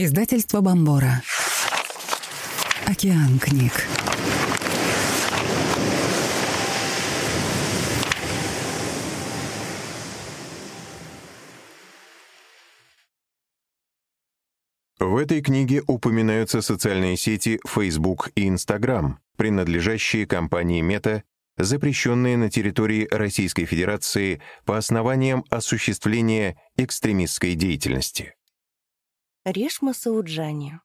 Издательство Бомбора. Океан книг. В этой книге упоминаются социальные сети Facebook и Instagram, принадлежащие компании Meta, запрещенные на территории Российской Федерации по основаниям осуществления экстремистской деятельности. Решма Сауджани.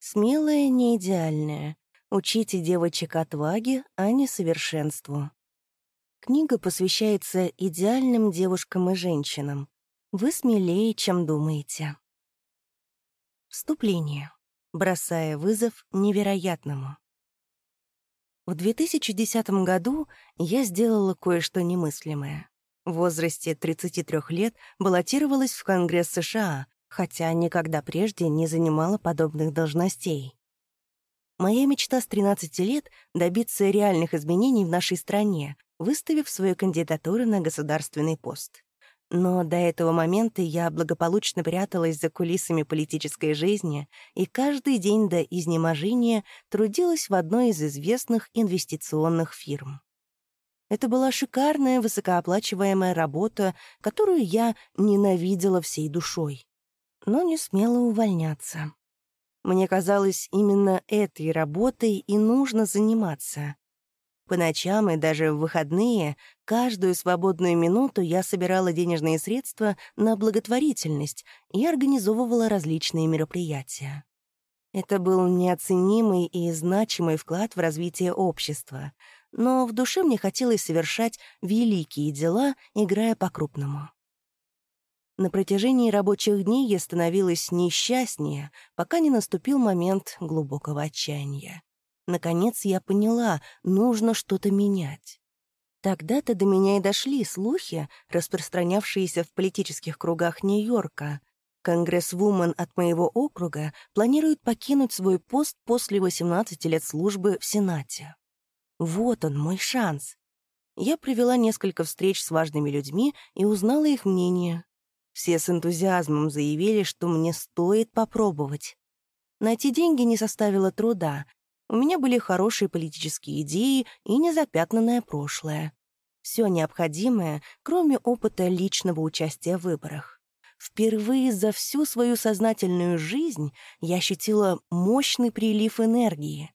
Смелая, не идеальная. Учите девочек отваге, а не совершенству. Книга посвящается идеальным девушкам и женщинам. Вы смелее, чем думаете. Вступление. Бросая вызов невероятному. В 2010 году я сделала кое-что немыслимое. В возрасте 33 лет баллотировалась в Конгресс США, хотя никогда прежде не занимала подобных должностей. Моя мечта с 13 лет — добиться реальных изменений в нашей стране, выставив свою кандидатуру на государственный пост. Но до этого момента я благополучно пряталась за кулисами политической жизни и каждый день до изнеможения трудилась в одной из известных инвестиционных фирм. Это была шикарная высокооплачиваемая работа, которую я ненавидела всей душой но не смела увольняться. Мне казалось, именно этой работой и нужно заниматься. По ночам и даже в выходные каждую свободную минуту я собирала денежные средства на благотворительность и организовывала различные мероприятия. Это был неоценимый и значимый вклад в развитие общества, но в душе мне хотелось совершать великие дела, играя по-крупному. На протяжении рабочих дней я становилась несчастнее, пока не наступил момент глубокого отчаяния. Наконец я поняла, нужно что-то менять. Тогда-то до меня и дошли слухи, распространявшиеся в политических кругах Нью-Йорка. Конгрессвумен от моего округа планирует покинуть свой пост после 18 лет службы в Сенате. Вот он, мой шанс. Я провела несколько встреч с важными людьми и узнала их мнение. Все с энтузиазмом заявили, что мне стоит попробовать. Найти деньги не составило труда. У меня были хорошие политические идеи и незапятнанное прошлое. Все необходимое, кроме опыта личного участия в выборах. Впервые за всю свою сознательную жизнь я ощутила мощный прилив энергии.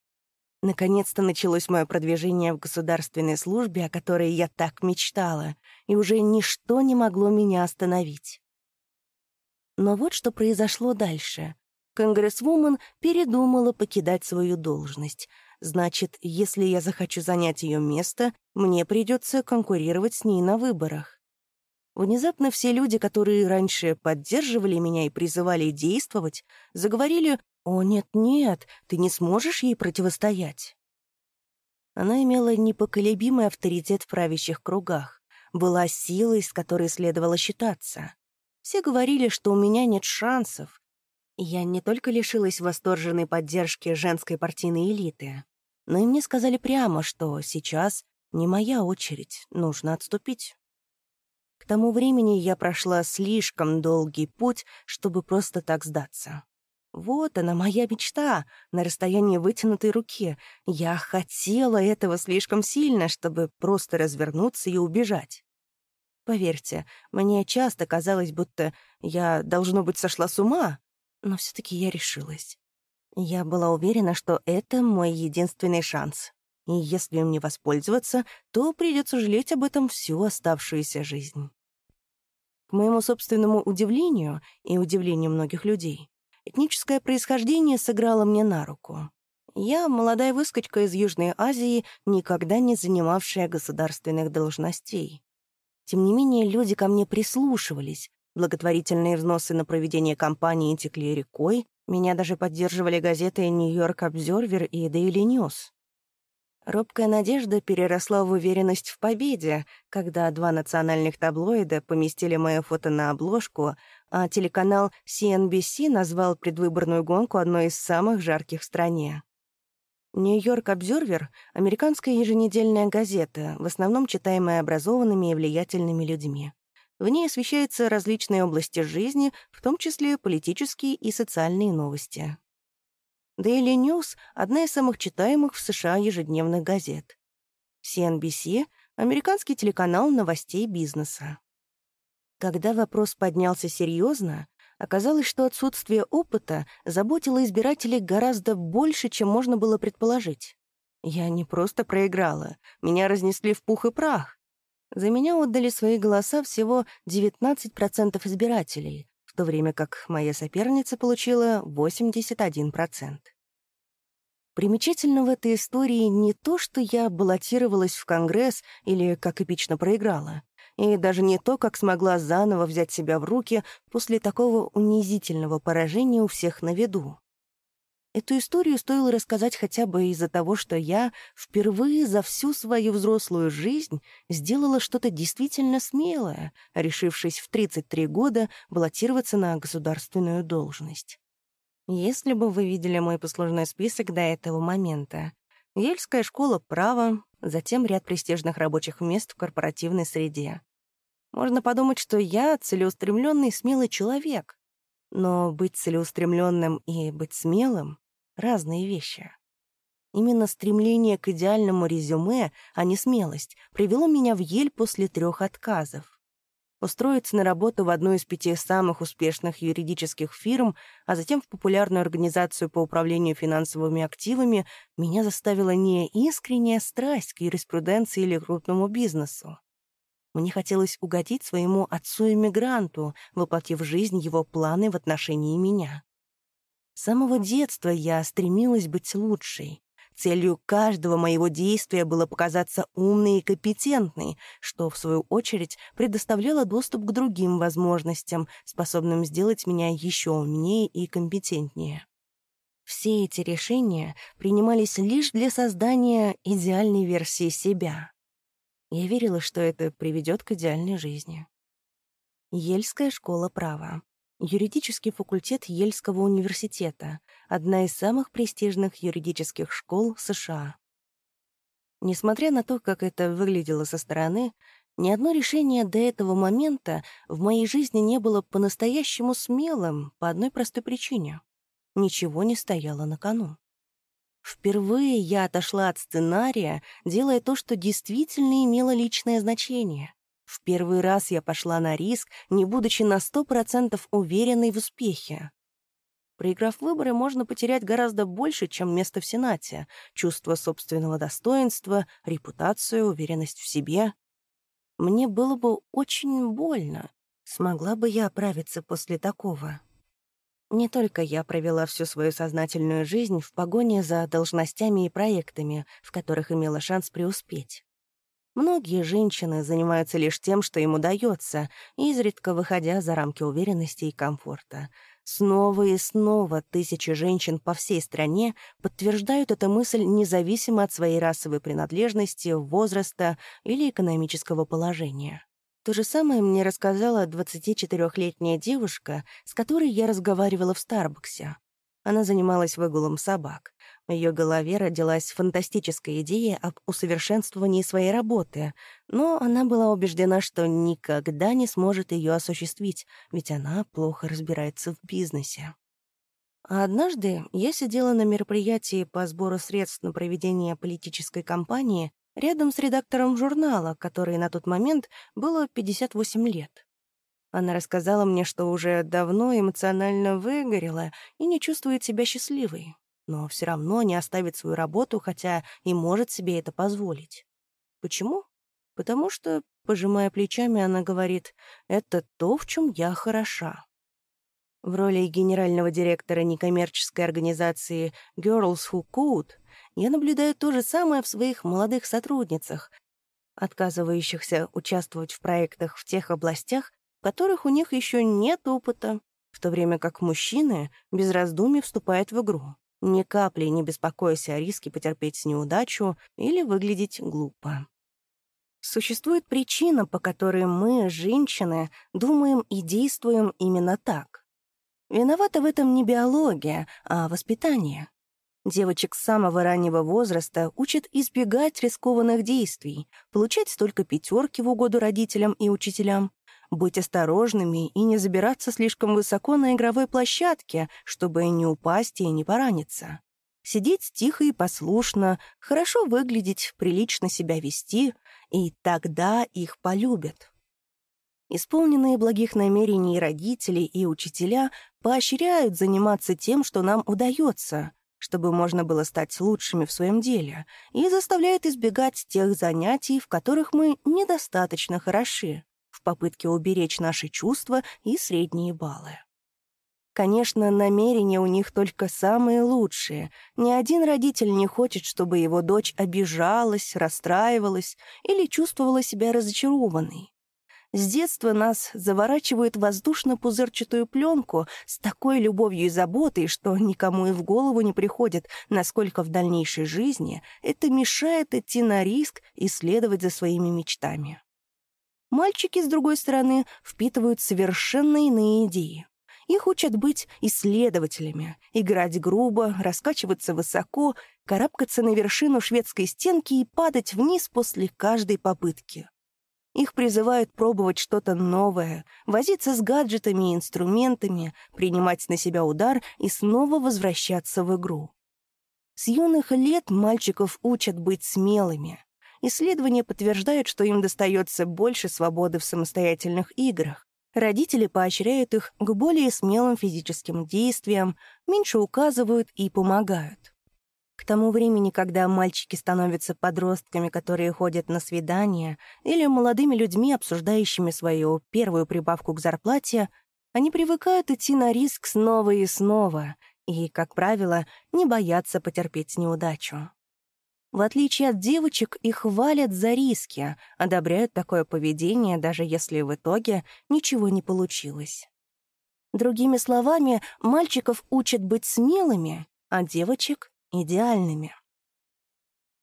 Наконец-то началось мое продвижение в государственной службе, о которой я так мечтала, и уже ничто не могло меня остановить. Но вот что произошло дальше. Конгрессвумен передумала покидать свою должность. Значит, если я захочу занять ее место, мне придется конкурировать с ней на выборах. Внезапно все люди, которые раньше поддерживали меня и призывали действовать, заговорили «О, нет-нет, ты не сможешь ей противостоять». Она имела непоколебимый авторитет в правящих кругах, была силой, с которой следовало считаться. Все говорили, что у меня нет шансов. я не только лишилась восторженной поддержки женской партийной элиты, но и мне сказали прямо, что сейчас не моя очередь, нужно отступить. К тому времени я прошла слишком долгий путь, чтобы просто так сдаться. Вот она, моя мечта, на расстоянии вытянутой руки. Я хотела этого слишком сильно, чтобы просто развернуться и убежать. Поверьте, мне часто казалось, будто я, должно быть, сошла с ума, но все таки я решилась. Я была уверена, что это мой единственный шанс. И если им не воспользоваться, то придется жалеть об этом всю оставшуюся жизнь. К моему собственному удивлению и удивлению многих людей, этническое происхождение сыграло мне на руку. Я, молодая выскочка из Южной Азии, никогда не занимавшая государственных должностей. Тем не менее, люди ко мне прислушивались. Благотворительные взносы на проведение кампании текли рекой. Меня даже поддерживали газеты «Нью-Йорк Обзервер» и «Дейли Ньюс». Робкая надежда переросла в уверенность в победе, когда два национальных таблоида поместили мое фото на обложку, а телеканал CNBC назвал предвыборную гонку одной из самых жарких в стране. «Нью-Йорк Обзервер» — американская еженедельная газета, в основном читаемая образованными и влиятельными людьми. В ней освещаются различные области жизни, в том числе политические и социальные новости. Daily News — одна из самых читаемых в США ежедневных газет. CNBC — американский телеканал новостей бизнеса. Когда вопрос поднялся серьезно, оказалось, что отсутствие опыта заботило избирателей гораздо больше, чем можно было предположить. Я не просто проиграла, меня разнесли в пух и прах. За меня отдали свои голоса всего 19% избирателей, в то время как моя соперница получила 81%. Примечательно в этой истории не то, что я баллотировалась в Конгресс или как эпично проиграла, и даже не то, как смогла заново взять себя в руки после такого унизительного поражения у всех на виду. Эту историю стоило рассказать хотя бы из-за того, что я впервые за всю свою взрослую жизнь сделала что-то действительно смелое, решившись в 33 года баллотироваться на государственную должность. Если бы вы видели мой послужной список до этого момента. Ельская школа права, затем ряд престижных рабочих мест в корпоративной среде. Можно подумать, что я целеустремленный смелый человек. Но быть целеустремленным и быть смелым разные вещи. Именно стремление к идеальному резюме, а не смелость, привело меня в Ель после трех отказов. Устроиться на работу в одну из пяти самых успешных юридических фирм, а затем в популярную организацию по управлению финансовыми активами меня заставила не искренняя страсть к юриспруденции или крупному бизнесу. Мне хотелось угодить своему отцу-иммигранту, воплотив в жизнь его планы в отношении меня. С самого детства я стремилась быть лучшей. Целью каждого моего действия было показаться умной и компетентной, что, в свою очередь, предоставляло доступ к другим возможностям, способным сделать меня еще умнее и компетентнее. Все эти решения принимались лишь для создания идеальной версии себя. Я верила, что это приведет к идеальной жизни. Ельская школа права юридический факультет Ельского университета, одна из самых престижных юридических школ США. Несмотря на то, как это выглядело со стороны, ни одно решение до этого момента в моей жизни не было по-настоящему смелым по одной простой причине. Ничего не стояло на кону. Впервые я отошла от сценария, делая то, что действительно имело личное значение. В первый раз я пошла на риск, не будучи на сто процентов уверенной в успехе. Проиграв выборы, можно потерять гораздо больше, чем место в Сенате, чувство собственного достоинства, репутацию, уверенность в себе. Мне было бы очень больно. Смогла бы я оправиться после такого? Не только я провела всю свою сознательную жизнь в погоне за должностями и проектами, в которых имела шанс преуспеть. Многие женщины занимаются лишь тем, что им удается, изредка выходя за рамки уверенности и комфорта. Снова и снова тысячи женщин по всей стране подтверждают эту мысль независимо от своей расовой принадлежности, возраста или экономического положения. То же самое мне рассказала 24-летняя девушка, с которой я разговаривала в Старбаксе. Она занималась выгулом собак. Ее голове родилась фантастическая идея об усовершенствовании своей работы, но она была убеждена, что никогда не сможет ее осуществить, ведь она плохо разбирается в бизнесе. А однажды я сидела на мероприятии по сбору средств на проведение политической кампании рядом с редактором журнала, который на тот момент было 58 лет. Она рассказала мне, что уже давно эмоционально выгорела и не чувствует себя счастливой но все равно не оставит свою работу, хотя и может себе это позволить. Почему? Потому что, пожимая плечами, она говорит, это то, в чем я хороша. В роли генерального директора некоммерческой организации Girls Who Code я наблюдаю то же самое в своих молодых сотрудницах, отказывающихся участвовать в проектах в тех областях, в которых у них еще нет опыта, в то время как мужчины без раздумий вступают в игру ни капли не беспокоясь о риске потерпеть неудачу или выглядеть глупо. Существует причина, по которой мы, женщины, думаем и действуем именно так. Виновата в этом не биология, а воспитание. Девочек с самого раннего возраста учат избегать рискованных действий, получать только пятерки в угоду родителям и учителям, быть осторожными и не забираться слишком высоко на игровой площадке, чтобы не упасть и не пораниться. Сидеть тихо и послушно, хорошо выглядеть, прилично себя вести, и тогда их полюбят. Исполненные благих намерений родители и учителя поощряют заниматься тем, что нам удается, чтобы можно было стать лучшими в своем деле, и заставляют избегать тех занятий, в которых мы недостаточно хороши, в попытке уберечь наши чувства и средние баллы. Конечно, намерения у них только самые лучшие. Ни один родитель не хочет, чтобы его дочь обижалась, расстраивалась или чувствовала себя разочарованной. С детства нас заворачивают в воздушно-пузырчатую пленку с такой любовью и заботой, что никому и в голову не приходит, насколько в дальнейшей жизни это мешает идти на риск и следовать за своими мечтами. Мальчики, с другой стороны, впитывают совершенно иные идеи. Их учат быть исследователями, играть грубо, раскачиваться высоко, карабкаться на вершину шведской стенки и падать вниз после каждой попытки. Их призывают пробовать что-то новое, возиться с гаджетами и инструментами, принимать на себя удар и снова возвращаться в игру. С юных лет мальчиков учат быть смелыми. Исследования подтверждают, что им достается больше свободы в самостоятельных играх. Родители поощряют их к более смелым физическим действиям, меньше указывают и помогают. К тому времени, когда мальчики становятся подростками, которые ходят на свидания, или молодыми людьми, обсуждающими свою первую прибавку к зарплате, они привыкают идти на риск снова и снова и, как правило, не боятся потерпеть неудачу. В отличие от девочек, их хвалят за риски, одобряют такое поведение, даже если в итоге ничего не получилось. Другими словами, мальчиков учат быть смелыми, а девочек идеальными.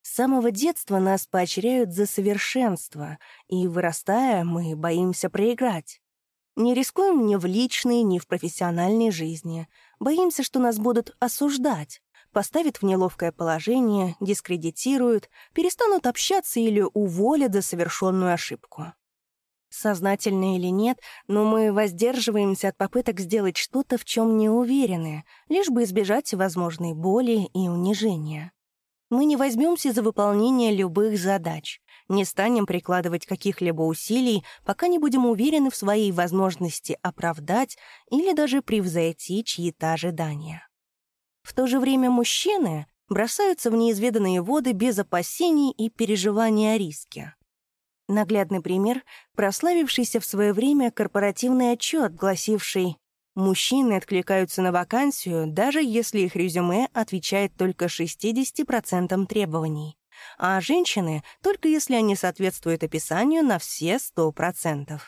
С самого детства нас поощряют за совершенство, и, вырастая, мы боимся проиграть. Не рискуем ни в личной, ни в профессиональной жизни. Боимся, что нас будут осуждать, поставят в неловкое положение, дискредитируют, перестанут общаться или уволят за совершенную ошибку. Сознательно или нет, но мы воздерживаемся от попыток сделать что-то, в чем не уверены, лишь бы избежать возможной боли и унижения. Мы не возьмемся за выполнение любых задач, не станем прикладывать каких-либо усилий, пока не будем уверены в своей возможности оправдать или даже превзойти чьи-то ожидания. В то же время мужчины бросаются в неизведанные воды без опасений и переживания о риске. Наглядный пример — прославившийся в свое время корпоративный отчет, гласивший «Мужчины откликаются на вакансию, даже если их резюме отвечает только 60% требований, а женщины — только если они соответствуют описанию на все 100%.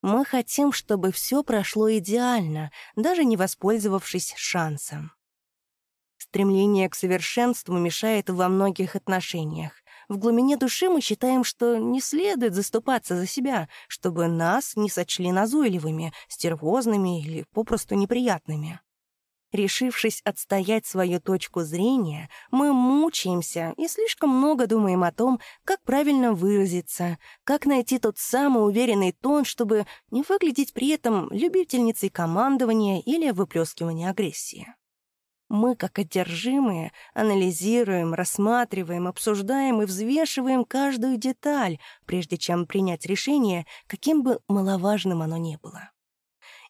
Мы хотим, чтобы все прошло идеально, даже не воспользовавшись шансом. Стремление к совершенству мешает во многих отношениях. В глубине души мы считаем, что не следует заступаться за себя, чтобы нас не сочли назойливыми, стервозными или попросту неприятными. Решившись отстоять свою точку зрения, мы мучаемся и слишком много думаем о том, как правильно выразиться, как найти тот самый уверенный тон, чтобы не выглядеть при этом любительницей командования или выплескивания агрессии. Мы, как одержимые, анализируем, рассматриваем, обсуждаем и взвешиваем каждую деталь, прежде чем принять решение, каким бы маловажным оно ни было.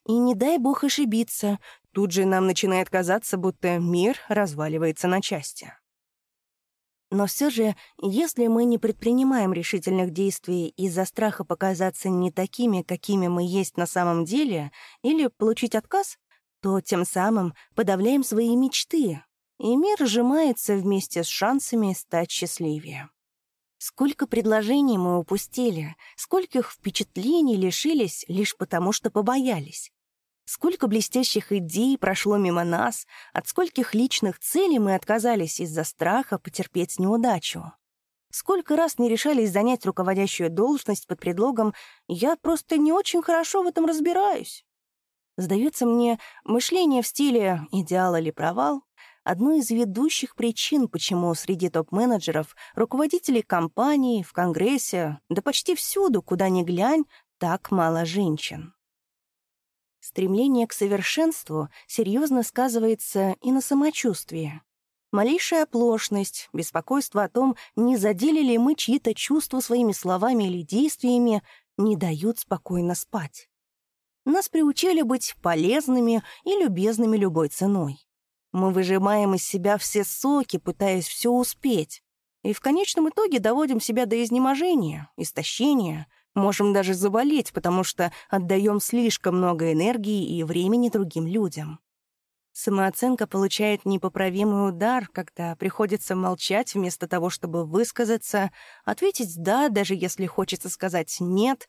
И не дай бог ошибиться, тут же нам начинает казаться, будто мир разваливается на части. Но все же, если мы не предпринимаем решительных действий из-за страха показаться не такими, какими мы есть на самом деле, или получить отказ, то тем самым подавляем свои мечты, и мир сжимается вместе с шансами стать счастливее. Сколько предложений мы упустили, скольких впечатлений лишились лишь потому, что побоялись. Сколько блестящих идей прошло мимо нас, от скольких личных целей мы отказались из-за страха потерпеть неудачу. Сколько раз не решались занять руководящую должность под предлогом «я просто не очень хорошо в этом разбираюсь». Сдается мне, мышление в стиле «идеал или провал» — одной из ведущих причин, почему среди топ-менеджеров, руководителей компаний, в Конгрессе, да почти всюду, куда ни глянь, так мало женщин. Стремление к совершенству серьезно сказывается и на самочувствии. Малейшая оплошность, беспокойство о том, не задели ли мы чьи-то чувства своими словами или действиями, не дают спокойно спать. Нас приучили быть полезными и любезными любой ценой. Мы выжимаем из себя все соки, пытаясь все успеть. И в конечном итоге доводим себя до изнеможения, истощения, можем даже заболеть, потому что отдаем слишком много энергии и времени другим людям. Самооценка получает непоправимый удар, когда приходится молчать вместо того, чтобы высказаться, ответить «да», даже если хочется сказать «нет»,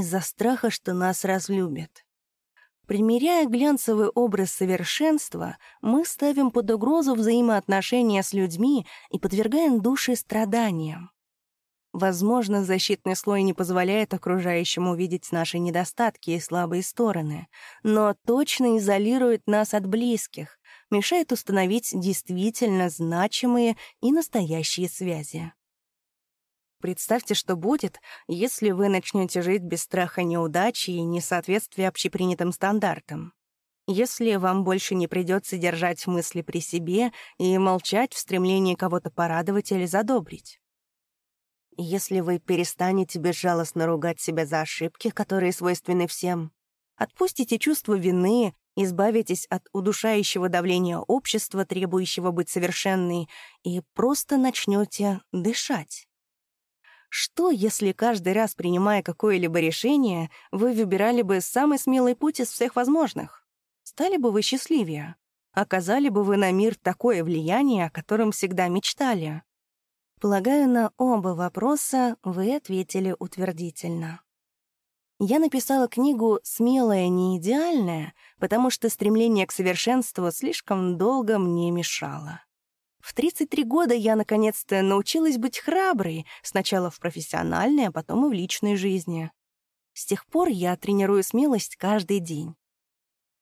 из-за страха, что нас разлюбят. Примеряя глянцевый образ совершенства, мы ставим под угрозу взаимоотношения с людьми и подвергаем души страданиям. Возможно, защитный слой не позволяет окружающим увидеть наши недостатки и слабые стороны, но точно изолирует нас от близких, мешает установить действительно значимые и настоящие связи. Представьте, что будет, если вы начнете жить без страха неудачи и несоответствия общепринятым стандартам. Если вам больше не придется держать мысли при себе и молчать в стремлении кого-то порадовать или задобрить. Если вы перестанете безжалостно ругать себя за ошибки, которые свойственны всем, отпустите чувство вины, избавитесь от удушающего давления общества, требующего быть совершенной, и просто начнете дышать. Что, если каждый раз, принимая какое-либо решение, вы выбирали бы самый смелый путь из всех возможных? Стали бы вы счастливее? Оказали бы вы на мир такое влияние, о котором всегда мечтали? Полагаю, на оба вопроса вы ответили утвердительно. Я написала книгу «Смелая, не идеальная», потому что стремление к совершенству слишком долго мне мешало. В 33 года я наконец-то научилась быть храброй, сначала в профессиональной, а потом и в личной жизни. С тех пор я тренирую смелость каждый день.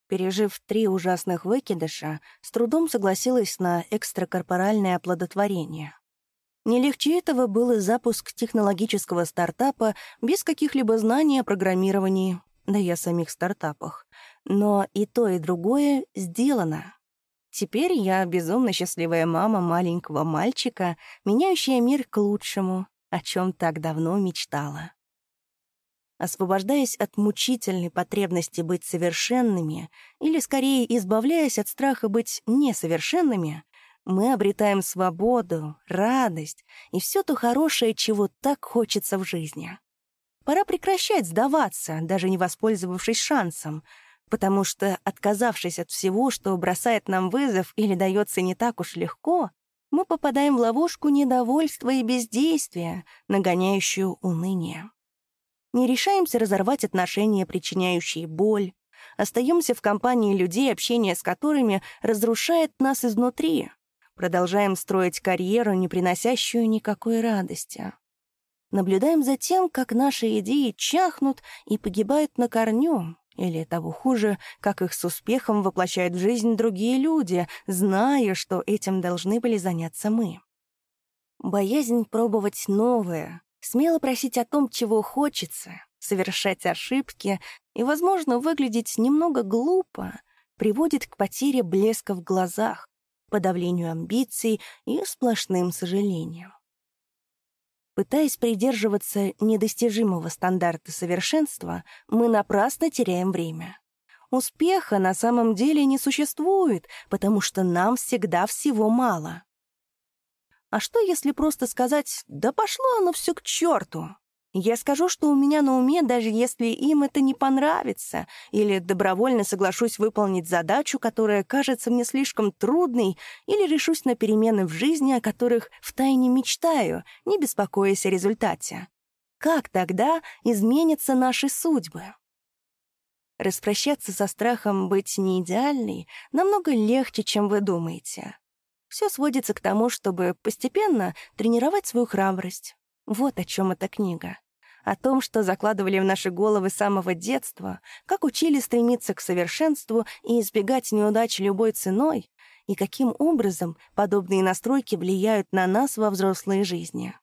Пережив три ужасных выкидыша, с трудом согласилась на экстракорпоральное оплодотворение. Не легче этого был и запуск технологического стартапа без каких-либо знаний о программировании, да и о самих стартапах. Но и то, и другое сделано. Теперь я безумно счастливая мама маленького мальчика, меняющая мир к лучшему, о чем так давно мечтала. Освобождаясь от мучительной потребности быть совершенными, или скорее избавляясь от страха быть несовершенными, мы обретаем свободу, радость и все то хорошее, чего так хочется в жизни. Пора прекращать сдаваться, даже не воспользовавшись шансом, потому что, отказавшись от всего, что бросает нам вызов или дается не так уж легко, мы попадаем в ловушку недовольства и бездействия, нагоняющую уныние. Не решаемся разорвать отношения, причиняющие боль, остаемся в компании людей, общение с которыми разрушает нас изнутри, Продолжаем строить карьеру, не приносящую никакой радости. Наблюдаем за тем, как наши идеи чахнут и погибают на корню, или того хуже, как их с успехом воплощают в жизнь другие люди, зная, что этим должны были заняться мы. Боязнь пробовать новое, смело просить о том, чего хочется, совершать ошибки и, возможно, выглядеть немного глупо, приводит к потере блеска в глазах, подавлению амбиций и сплошным сожалением. Пытаясь придерживаться недостижимого стандарта совершенства, мы напрасно теряем время. Успеха на самом деле не существует, потому что нам всегда всего мало. А что, если просто сказать «да пошло оно все к черту»? Я скажу, что у меня на уме, даже если им это не понравится, или добровольно соглашусь выполнить задачу, которая кажется мне слишком трудной, или решусь на перемены в жизни, о которых втайне мечтаю, не беспокоясь о результате. Как тогда изменятся наши судьбы? Распрощаться со страхом быть не идеальной намного легче, чем вы думаете. Все сводится к тому, чтобы постепенно тренировать свою храбрость. Вот о чем эта книга о том, что закладывали в наши головы с самого детства, как учили стремиться к совершенству и избегать неудач любой ценой, и каким образом подобные настройки влияют на нас во взрослой жизни.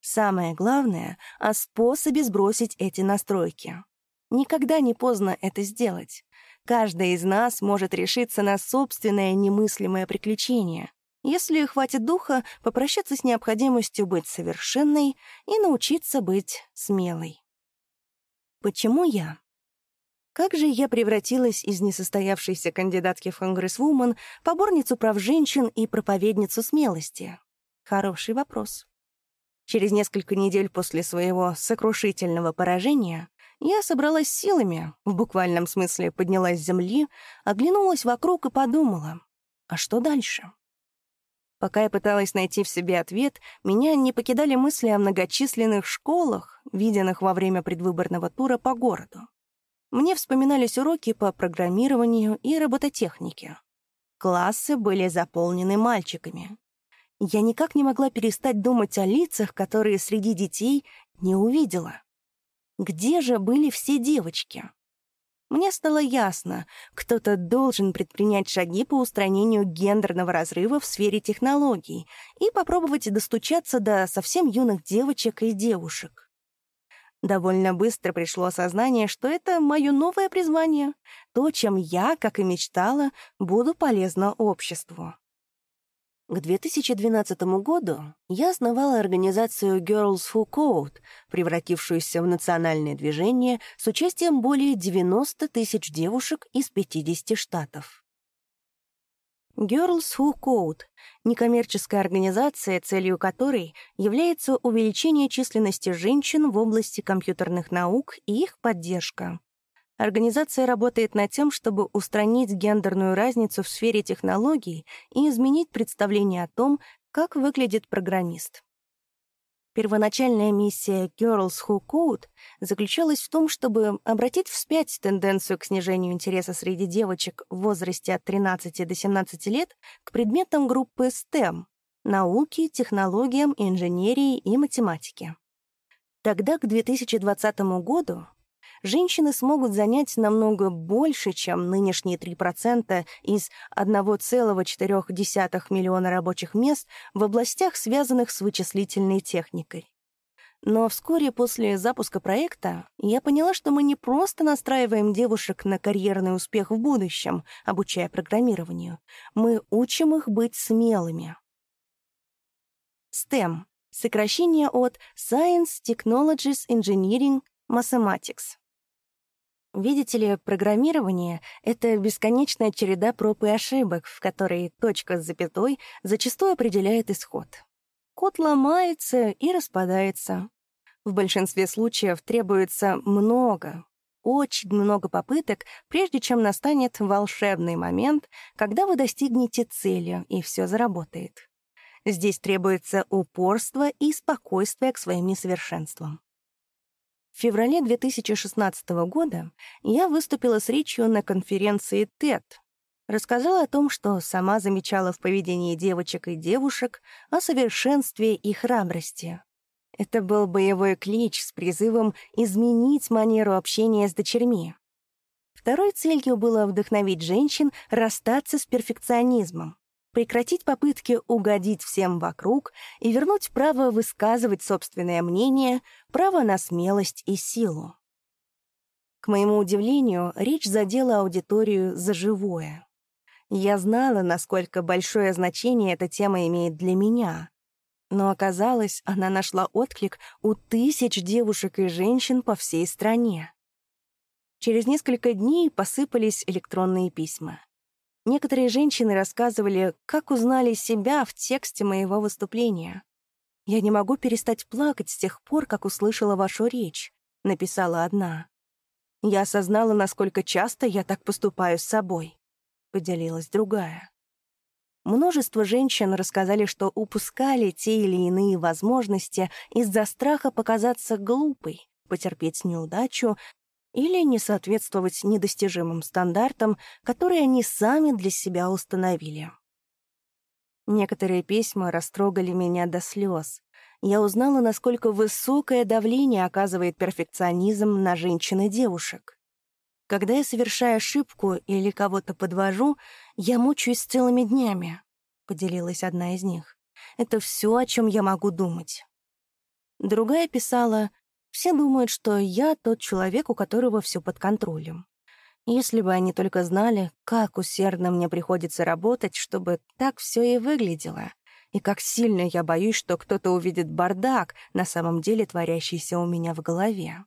Самое главное — о способе сбросить эти настройки. Никогда не поздно это сделать. Каждый из нас может решиться на собственное немыслимое приключение, если хватит духа попрощаться с необходимостью быть совершенной и научиться быть смелой. Почему я? Как же я превратилась из несостоявшейся кандидатки в конгрессвумен поборницу прав женщин и проповедницу смелости? Хороший вопрос. Через несколько недель после своего сокрушительного поражения я собралась силами, в буквальном смысле поднялась с земли, оглянулась вокруг и подумала, а что дальше? Пока я пыталась найти в себе ответ, меня не покидали мысли о многочисленных школах, виденных во время предвыборного тура по городу. Мне вспоминались уроки по программированию и робототехнике. Классы были заполнены мальчиками. Я никак не могла перестать думать о лицах, которые среди детей не увидела. Где же были все девочки? Мне стало ясно, кто-то должен предпринять шаги по устранению гендерного разрыва в сфере технологий и попробовать достучаться до совсем юных девочек и девушек. Довольно быстро пришло осознание, что это мое новое призвание, то, чем я, как и мечтала, буду полезна обществу. К 2012 году я основала организацию Girls Who Code, превратившуюся в национальное движение с участием более 90 тысяч девушек из 50 штатов. Girls Who Code — некоммерческая организация, целью которой является увеличение численности женщин в области компьютерных наук и их поддержка. Организация работает над тем, чтобы устранить гендерную разницу в сфере технологий и изменить представление о том, как выглядит программист. Первоначальная миссия Girls Who Code заключалась в том, чтобы обратить вспять тенденцию к снижению интереса среди девочек в возрасте от 13 до 17 лет к предметам группы STEM — науки, технологиям, инженерии и математике. Тогда, к 2020 году, женщины смогут занять намного больше, чем нынешние 3% из 1,4 миллиона рабочих мест в областях, связанных с вычислительной техникой. Но вскоре после запуска проекта я поняла, что мы не просто настраиваем девушек на карьерный успех в будущем, обучая программированию. Мы учим их быть смелыми. STEM — сокращение от Science, Technologies, Engineering, Mathematics. Видите ли, программирование — это бесконечная череда проб и ошибок, в которой точка с запятой зачастую определяет исход. Код ломается и распадается. В большинстве случаев требуется много, очень много попыток, прежде чем настанет волшебный момент, когда вы достигнете цели, и все заработает. Здесь требуется упорство и спокойствие к своим несовершенствам. В феврале 2016 года я выступила с речью на конференции TED. Рассказала о том, что сама замечала в поведении девочек и девушек о совершенстве и храбрости. Это был боевой клич с призывом изменить манеру общения с дочерьми. Второй целью было вдохновить женщин расстаться с перфекционизмом, прекратить попытки угодить всем вокруг и вернуть право высказывать собственное мнение, право на смелость и силу. К моему удивлению, речь задела аудиторию за живое. Я знала, насколько большое значение эта тема имеет для меня. Но оказалось, она нашла отклик у тысяч девушек и женщин по всей стране. Через несколько дней посыпались электронные письма. Некоторые женщины рассказывали, как узнали себя в тексте моего выступления. «Я не могу перестать плакать с тех пор, как услышала вашу речь», — написала одна. «Я осознала, насколько часто я так поступаю с собой», — поделилась другая. Множество женщин рассказали, что упускали те или иные возможности из-за страха показаться глупой, потерпеть неудачу или не соответствовать недостижимым стандартам, которые они сами для себя установили. Некоторые письма растрогали меня до слез. Я узнала, насколько высокое давление оказывает перфекционизм на женщин и девушек. Когда я совершаю ошибку или кого-то подвожу, я мучаюсь целыми днями, — поделилась одна из них. Это все, о чем я могу думать. Другая писала «Все думают, что я тот человек, у которого все под контролем. Если бы они только знали, как усердно мне приходится работать, чтобы так все и выглядело, и как сильно я боюсь, что кто-то увидит бардак, на самом деле творящийся у меня в голове.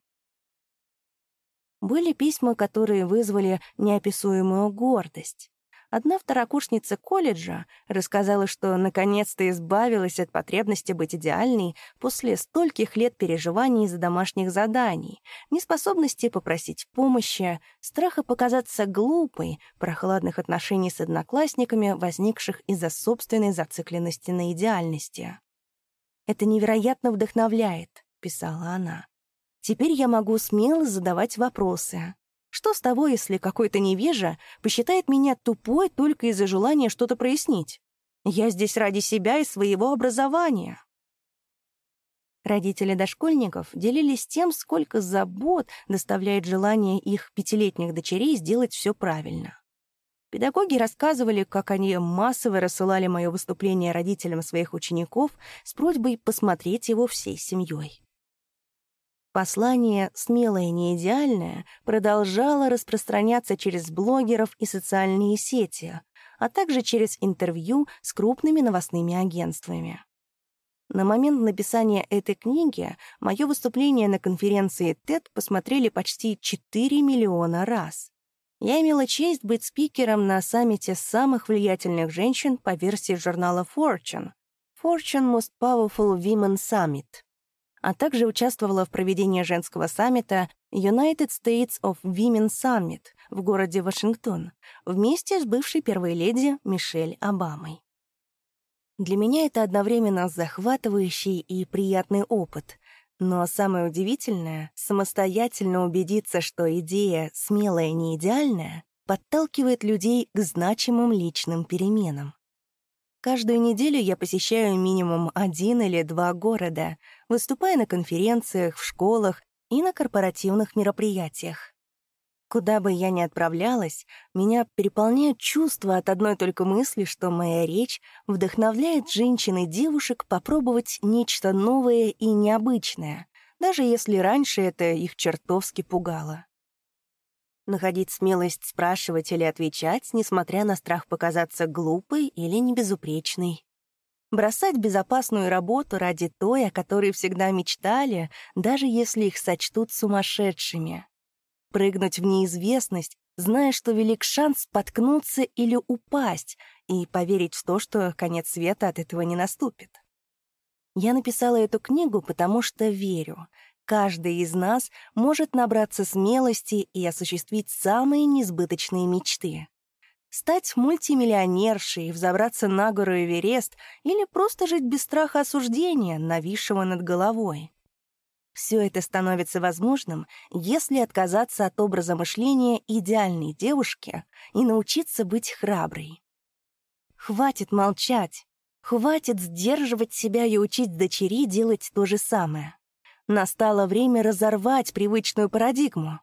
Были письма, которые вызвали неописуемую гордость. Одна второкурсница колледжа рассказала, что наконец-то избавилась от потребности быть идеальной после стольких лет переживаний из-за домашних заданий, неспособности попросить помощи, страха показаться глупой, прохладных отношений с одноклассниками, возникших из-за собственной зацикленности на идеальности. «Это невероятно вдохновляет», — писала она. «Теперь я могу смело задавать вопросы. Что с того, если какой-то невежа посчитает меня тупой только из-за желания что-то прояснить? Я здесь ради себя и своего образования. Родители дошкольников делились тем, сколько забот доставляет желание их пятилетних дочерей сделать все правильно. Педагоги рассказывали, как они массово рассылали мое выступление родителям своих учеников с просьбой посмотреть его всей семьей. Послание «Смелое не идеальное» продолжало распространяться через блогеров и социальные сети, а также через интервью с крупными новостными агентствами. На момент написания этой книги мое выступление на конференции TED посмотрели почти 4 миллиона раз. Я имела честь быть спикером на саммите самых влиятельных женщин по версии журнала Fortune Fortune Most Powerful Women Summit а также участвовала в проведении женского саммита United States of Women Summit в городе Вашингтон вместе с бывшей первой леди Мишель Обамой. Для меня это одновременно захватывающий и приятный опыт, но самое удивительное — самостоятельно убедиться, что идея «смелая не идеальная» подталкивает людей к значимым личным переменам. Каждую неделю я посещаю минимум один или два города, выступая на конференциях, в школах и на корпоративных мероприятиях. Куда бы я ни отправлялась, меня переполняют чувства от одной только мысли, что моя речь вдохновляет женщин и девушек попробовать нечто новое и необычное, даже если раньше это их чертовски пугало находить смелость спрашивать или отвечать, несмотря на страх показаться глупой или небезупречной. Бросать безопасную работу ради той, о которой всегда мечтали, даже если их сочтут сумасшедшими. Прыгнуть в неизвестность, зная, что велик шанс споткнуться или упасть, и поверить в то, что конец света от этого не наступит. Я написала эту книгу, потому что верю — Каждый из нас может набраться смелости и осуществить самые несбыточные мечты. Стать мультимиллионершей, взобраться на гору Эверест или просто жить без страха осуждения, нависшего над головой. Все это становится возможным, если отказаться от образа мышления идеальной девушки и научиться быть храброй. Хватит молчать, хватит сдерживать себя и учить дочери делать то же самое. Настало время разорвать привычную парадигму.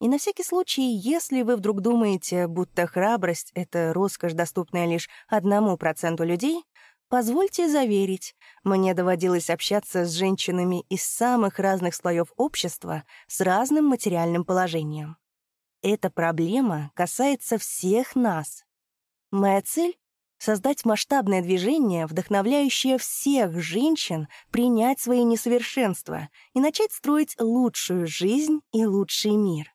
И на всякий случай, если вы вдруг думаете, будто храбрость — это роскошь, доступная лишь одному проценту людей, позвольте заверить, мне доводилось общаться с женщинами из самых разных слоев общества с разным материальным положением. Эта проблема касается всех нас. Моя цель создать масштабное движение, вдохновляющее всех женщин принять свои несовершенства и начать строить лучшую жизнь и лучший мир.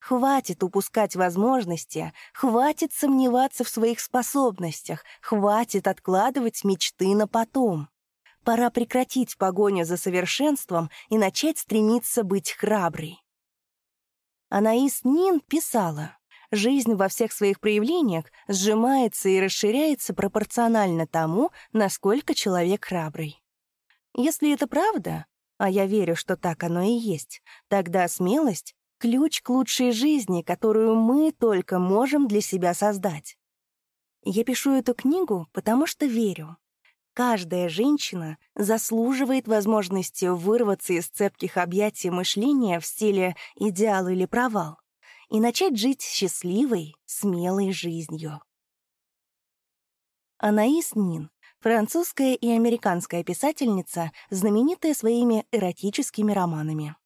Хватит упускать возможности, хватит сомневаться в своих способностях, хватит откладывать мечты на потом. Пора прекратить погоню за совершенством и начать стремиться быть храброй. Анаис Нин писала, жизнь во всех своих проявлениях сжимается и расширяется пропорционально тому, насколько человек храбрый. Если это правда, а я верю, что так оно и есть, тогда смелость — ключ к лучшей жизни, которую мы только можем для себя создать. Я пишу эту книгу, потому что верю. Каждая женщина заслуживает возможности вырваться из цепких объятий мышления в стиле «идеал или провал» и начать жить счастливой, смелой жизнью. Анаис Нин Французская и американская писательница, знаменитая своими эротическими романами.